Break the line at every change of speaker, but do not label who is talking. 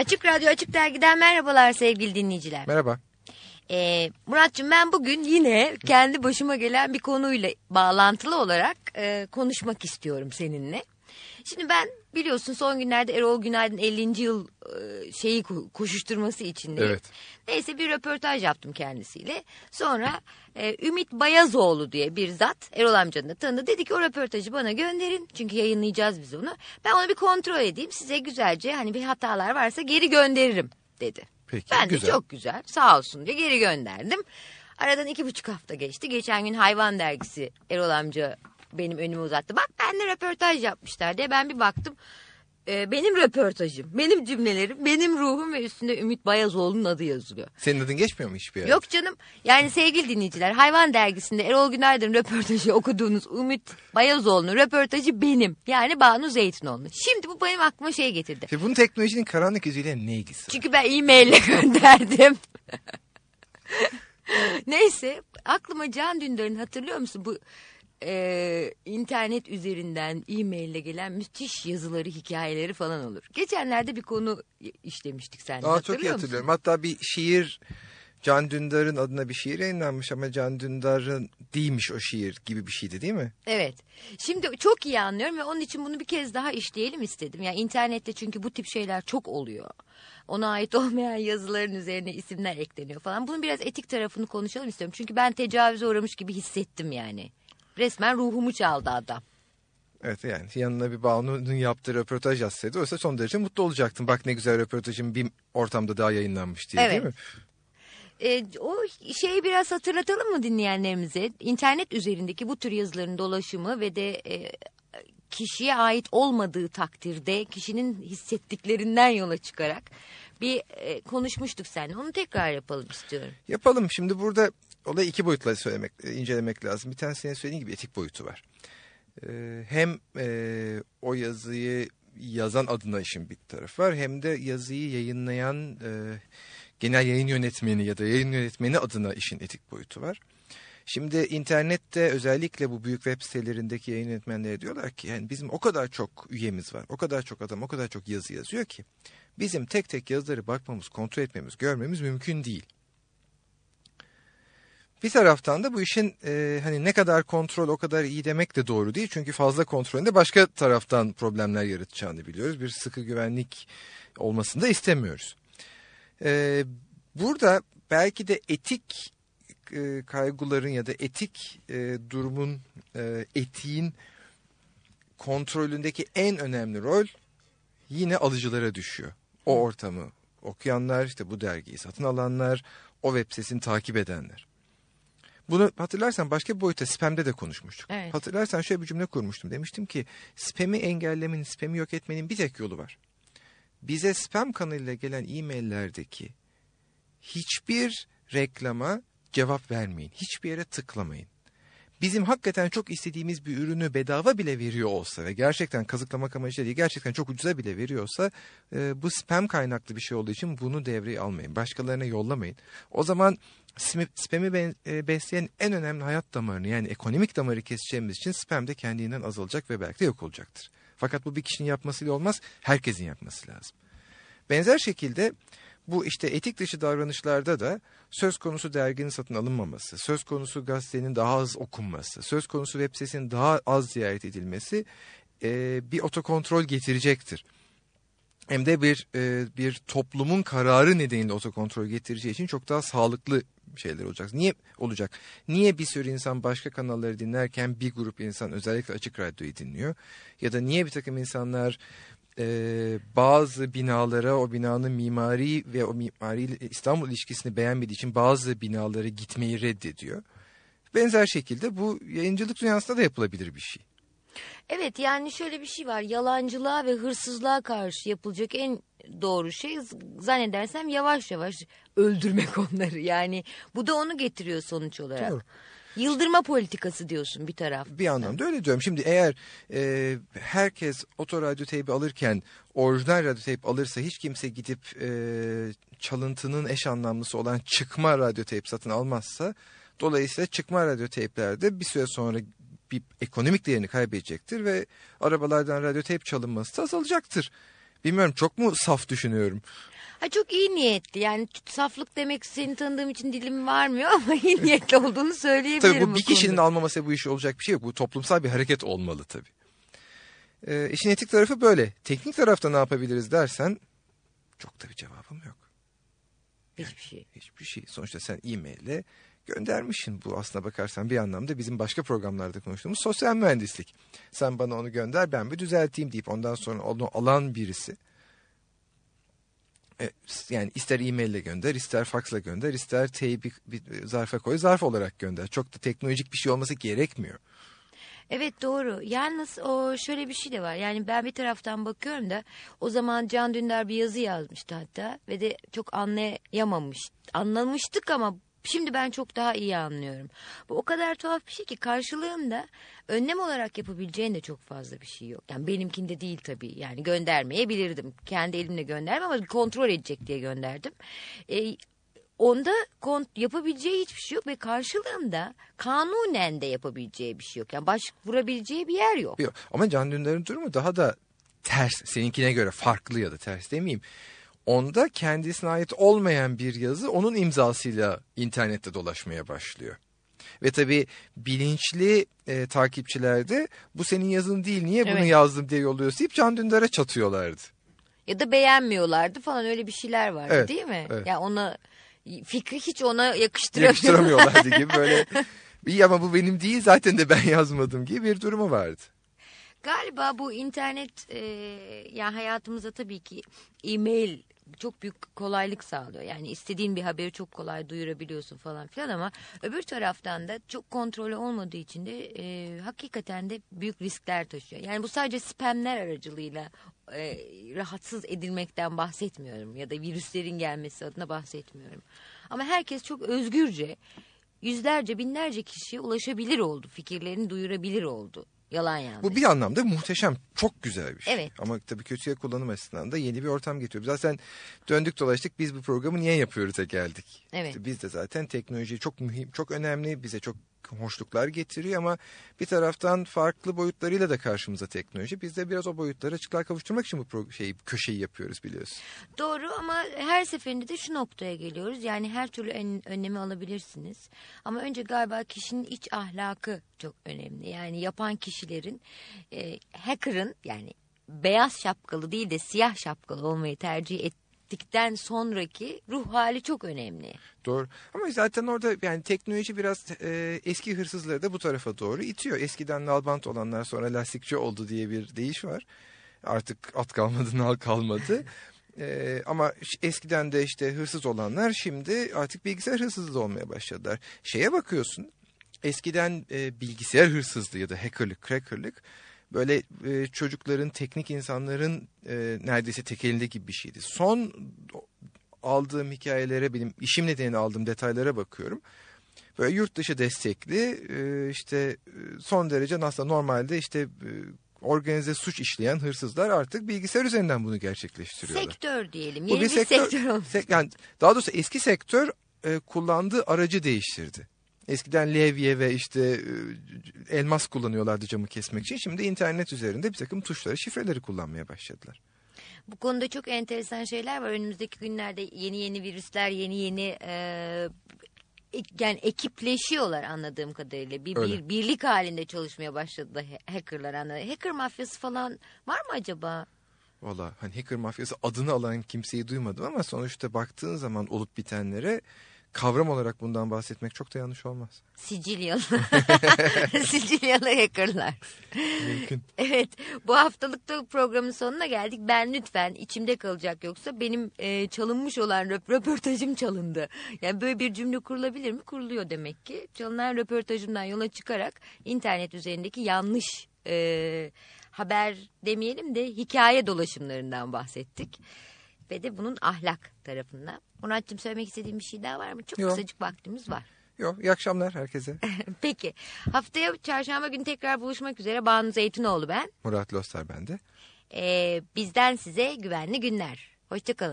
Açık Radyo Açık Dergi'den merhabalar sevgili dinleyiciler.
Merhaba.
Ee, Muratcığım ben bugün yine kendi başıma gelen bir konuyla bağlantılı olarak e, konuşmak istiyorum seninle. Şimdi ben biliyorsun son günlerde Erol Günaydın 50. yıl e, şeyi ko- koşuşturması içindeyim.
Evet.
Neyse bir röportaj yaptım kendisiyle. Sonra e, Ümit Bayazoğlu diye bir zat Erol amcanın da tanıdı. Dedi ki o röportajı bana gönderin. Çünkü yayınlayacağız biz onu. Ben onu bir kontrol edeyim. Size güzelce hani bir hatalar varsa geri gönderirim dedi.
Peki,
ben
güzel.
de çok güzel sağ olsun diye geri gönderdim. Aradan iki buçuk hafta geçti. Geçen gün Hayvan Dergisi Erol amca benim önüme uzattı. Bak ben de röportaj yapmışlar diye ben bir baktım. Ee, benim röportajım, benim cümlelerim, benim ruhum ve üstünde Ümit Bayazoğlu'nun adı yazılıyor.
Senin adın geçmiyor mu hiçbir yerde?
Yok canım yani sevgili dinleyiciler Hayvan Dergisi'nde Erol Günaydın röportajı okuduğunuz Ümit Bayazoğlu'nun röportajı benim. Yani Banu Zeytinoğlu. Şimdi bu benim aklıma şey getirdi.
Ve bunun teknolojinin karanlık yüzüyle ne ilgisi var?
Çünkü ben e-maille gönderdim. Neyse aklıma Can Dündar'ın hatırlıyor musun bu e, internet üzerinden e-maille gelen müthiş yazıları hikayeleri falan olur. Geçenlerde bir konu işlemiştik seninle
Aa, çok iyi
hatırlıyor musun?
hatırlıyorum. Hatta bir şiir Can Dündar'ın adına bir şiir yayınlanmış ama Can Dündar'ın değilmiş o şiir gibi bir şeydi değil mi?
Evet. Şimdi çok iyi anlıyorum ve onun için bunu bir kez daha işleyelim istedim. Yani internette çünkü bu tip şeyler çok oluyor. Ona ait olmayan yazıların üzerine isimler ekleniyor falan. Bunun biraz etik tarafını konuşalım istiyorum. Çünkü ben tecavüze uğramış gibi hissettim yani. Resmen ruhumu çaldı adam.
Evet yani yanına bir Banu'nun yaptığı röportaj yazsaydı oysa son derece mutlu olacaktın. Bak ne güzel röportajım bir ortamda daha yayınlanmış diye
Evet.
değil mi?
E, o şeyi biraz hatırlatalım mı dinleyenlerimize? İnternet üzerindeki bu tür yazıların dolaşımı ve de e, kişiye ait olmadığı takdirde kişinin hissettiklerinden yola çıkarak bir e, konuşmuştuk seninle. Onu tekrar yapalım istiyorum.
Yapalım. Şimdi burada olayı iki boyutla söylemek, e, incelemek lazım. Bir tanesi senin söylediğin gibi etik boyutu var. Ee, hem e, o yazıyı yazan adına işin bir tarafı var. Hem de yazıyı yayınlayan e, genel yayın yönetmeni ya da yayın yönetmeni adına işin etik boyutu var. Şimdi internette özellikle bu büyük web sitelerindeki yayın yönetmenleri diyorlar ki yani bizim o kadar çok üyemiz var. O kadar çok adam, o kadar çok yazı yazıyor ki bizim tek tek yazıları bakmamız, kontrol etmemiz, görmemiz mümkün değil. Bir taraftan da bu işin e, hani ne kadar kontrol o kadar iyi demek de doğru değil. Çünkü fazla kontrolünde başka taraftan problemler yaratacağını biliyoruz. Bir sıkı güvenlik olmasını da istemiyoruz. E, burada belki de etik e, kaygıların ya da etik e, durumun, e, etiğin kontrolündeki en önemli rol yine alıcılara düşüyor. O ortamı okuyanlar, işte bu dergiyi satın alanlar, o web sitesini takip edenler. Bunu hatırlarsan başka bir boyutta spamde de konuşmuştuk.
Evet.
Hatırlarsan şöyle bir cümle kurmuştum. Demiştim ki spam'i engellemenin, spam'i yok etmenin bir tek yolu var. Bize spam kanalıyla gelen e-maillerdeki hiçbir reklama cevap vermeyin. Hiçbir yere tıklamayın. Bizim hakikaten çok istediğimiz bir ürünü bedava bile veriyor olsa ve gerçekten kazıklamak amacıyla değil gerçekten çok ucuza bile veriyorsa e, bu spam kaynaklı bir şey olduğu için bunu devreye almayın. Başkalarına yollamayın. O zaman spam- spam'i e, besleyen en önemli hayat damarını yani ekonomik damarı keseceğimiz için spam de kendinden azalacak ve belki de yok olacaktır. Fakat bu bir kişinin yapmasıyla olmaz herkesin yapması lazım. Benzer şekilde bu işte etik dışı davranışlarda da söz konusu derginin satın alınmaması, söz konusu gazetenin daha az okunması, söz konusu web sitesinin daha az ziyaret edilmesi e, bir otokontrol getirecektir. Hem de bir e, bir toplumun kararı nedeniyle otokontrol getireceği için çok daha sağlıklı şeyler olacak. Niye olacak? Niye bir sürü insan başka kanalları dinlerken bir grup insan özellikle açık radyoyu dinliyor? Ya da niye bir takım insanlar e, bazı binalara o binanın mimari ve o mimari İstanbul ilişkisini beğenmediği için bazı binalara gitmeyi reddediyor. Benzer şekilde bu yayıncılık dünyasında da yapılabilir bir şey.
Evet yani şöyle bir şey var. Yalancılığa ve hırsızlığa karşı yapılacak en doğru şey zannedersem yavaş yavaş öldürmek onları. Yani bu da onu getiriyor sonuç olarak.
Doğru.
Yıldırma politikası diyorsun bir taraf.
Bir anlamda öyle diyorum. Şimdi eğer e, herkes otoradyo teybi alırken orijinal radyo teyp alırsa hiç kimse gidip e, çalıntının eş anlamlısı olan çıkma radyo teyp satın almazsa dolayısıyla çıkma radyo teyplerde bir süre sonra bir ekonomik değerini kaybedecektir ve arabalardan radyo teyp çalınması da azalacaktır. Bilmiyorum çok mu saf düşünüyorum?
Ha çok iyi niyetli yani saflık demek seni tanıdığım için dilim varmıyor ama iyi niyetli olduğunu söyleyebilirim.
Tabii bu bir kişinin almaması bu iş olacak bir şey yok. Bu toplumsal bir hareket olmalı tabii. Ee, işin etik tarafı böyle. Teknik tarafta ne yapabiliriz dersen çok da bir cevabım yok.
Hiçbir şey.
Hiçbir şey. Sonuçta sen e-maille göndermişsin. Bu aslına bakarsan bir anlamda bizim başka programlarda konuştuğumuz sosyal mühendislik. Sen bana onu gönder ben bir düzelteyim deyip ondan sonra onu alan birisi yani ister e-maille gönder, ister faksla gönder, ister teybi bir zarfa koy, zarf olarak gönder. Çok da teknolojik bir şey olması gerekmiyor.
Evet doğru. Yalnız o şöyle bir şey de var. Yani ben bir taraftan bakıyorum da o zaman Can Dündar bir yazı yazmıştı hatta ve de çok anlayamamış. Anlamıştık ama şimdi ben çok daha iyi anlıyorum. Bu o kadar tuhaf bir şey ki karşılığında önlem olarak yapabileceğin de çok fazla bir şey yok. Yani benimkinde değil tabii. Yani göndermeyebilirdim. Kendi elimle göndermem ama kontrol edecek diye gönderdim. E, onda yapabileceği hiçbir şey yok ve karşılığında kanunen de yapabileceği bir şey yok. Yani baş vurabileceği bir yer yok.
Yok. Ama Can Dündar'ın durumu daha da ters. Seninkine göre farklı ya da ters demeyeyim. Onda kendisine ait olmayan bir yazı onun imzasıyla internette dolaşmaya başlıyor. Ve tabii bilinçli e, takipçilerde bu senin yazın değil niye bunu
Evet.
yazdım diye yolluyorsun deyip Can Dündar'a çatıyorlardı.
Ya da beğenmiyorlardı falan öyle bir şeyler vardı
Evet,
değil mi?
evet.
Ya ona fikri hiç ona yakıştıramıyor.
Yakıştıramıyorlardı gibi böyle iyi ama bu benim değil zaten de ben yazmadım gibi bir durumu vardı.
Galiba bu internet e, yani hayatımıza tabii ki e-mail çok büyük kolaylık sağlıyor. Yani istediğin bir haberi çok kolay duyurabiliyorsun falan filan ama öbür taraftan da çok kontrolü olmadığı için de e, hakikaten de büyük riskler taşıyor. Yani bu sadece spamler aracılığıyla e, rahatsız edilmekten bahsetmiyorum ya da virüslerin gelmesi adına bahsetmiyorum. Ama herkes çok özgürce yüzlerce binlerce kişiye ulaşabilir oldu. Fikirlerini duyurabilir oldu. Yalan yanlış.
Bu bir anlamda muhteşem, çok güzel bir şey.
Evet.
Ama tabii kötüye kullanım açısından da yeni bir ortam getiriyor. Zaten döndük dolaştık biz bu programı niye yapıyoruz'a geldik.
Evet.
İşte biz de zaten teknoloji çok mühim, çok önemli, bize çok hoşluklar getiriyor ama bir taraftan farklı boyutlarıyla da karşımıza teknoloji. Biz de biraz o boyutları açıklığa kavuşturmak için bu şeyi, köşeyi yapıyoruz biliyorsun.
Doğru ama her seferinde de şu noktaya geliyoruz. Yani her türlü ön- önlemi alabilirsiniz. Ama önce galiba kişinin iç ahlakı çok önemli. Yani yapan kişilerin e, hacker'ın yani beyaz şapkalı değil de siyah şapkalı olmayı tercih ettikten sonraki ruh hali çok önemli.
Doğru. Ama zaten orada yani teknoloji biraz e, eski hırsızları da bu tarafa doğru itiyor. Eskiden nalbant olanlar sonra lastikçi oldu diye bir deyiş var. Artık at kalmadı, nal kalmadı. E, ama eskiden de işte hırsız olanlar şimdi artık bilgisayar hırsızı da olmaya başladılar. Şeye bakıyorsun. Eskiden e, bilgisayar hırsızlığı ya da hackerlık, crackerlık böyle e, çocukların, teknik insanların e, neredeyse tek elinde gibi bir şeydi. Son aldığım hikayelere benim işim nedeniyle aldığım detaylara bakıyorum. Böyle yurt dışı destekli e, işte e, son derece aslında normalde işte e, organize suç işleyen hırsızlar artık bilgisayar üzerinden bunu gerçekleştiriyorlar.
Sektör diyelim.
Bu
Yeni bir, sektör, olmuş.
sek- yani daha doğrusu eski sektör e, kullandığı aracı değiştirdi. Eskiden levye ve işte e, elmas kullanıyorlardı camı kesmek için. Şimdi internet üzerinde bir takım tuşları, şifreleri kullanmaya başladılar.
Bu konuda çok enteresan şeyler var. Önümüzdeki günlerde yeni yeni virüsler, yeni yeni e, yani ekipleşiyorlar anladığım kadarıyla. Bir,
Öyle.
bir birlik halinde çalışmaya başladı hackerlar. Hacker mafyası falan var mı acaba?
Valla hani hacker mafyası adını alan kimseyi duymadım ama sonuçta baktığın zaman olup bitenlere kavram olarak bundan bahsetmek çok da yanlış olmaz.
Sicilyalı. Sicilyalı hackerlar.
Mümkün.
Evet bu haftalıkta programın sonuna geldik. Ben lütfen içimde kalacak yoksa benim e, çalınmış olan röp- röportajım çalındı. Yani böyle bir cümle kurulabilir mi? Kuruluyor demek ki. Çalınan röportajımdan yola çıkarak internet üzerindeki yanlış e, haber demeyelim de hikaye dolaşımlarından bahsettik. Ve de bunun ahlak tarafından. Murat'cığım söylemek istediğim bir şey daha var mı? Çok
Yok.
kısacık vaktimiz var.
Yok iyi akşamlar herkese.
Peki haftaya çarşamba günü tekrar buluşmak üzere. Banu Zeytinoğlu ben.
Murat Lostar bende.
Ee, bizden size güvenli günler. Hoşçakalın.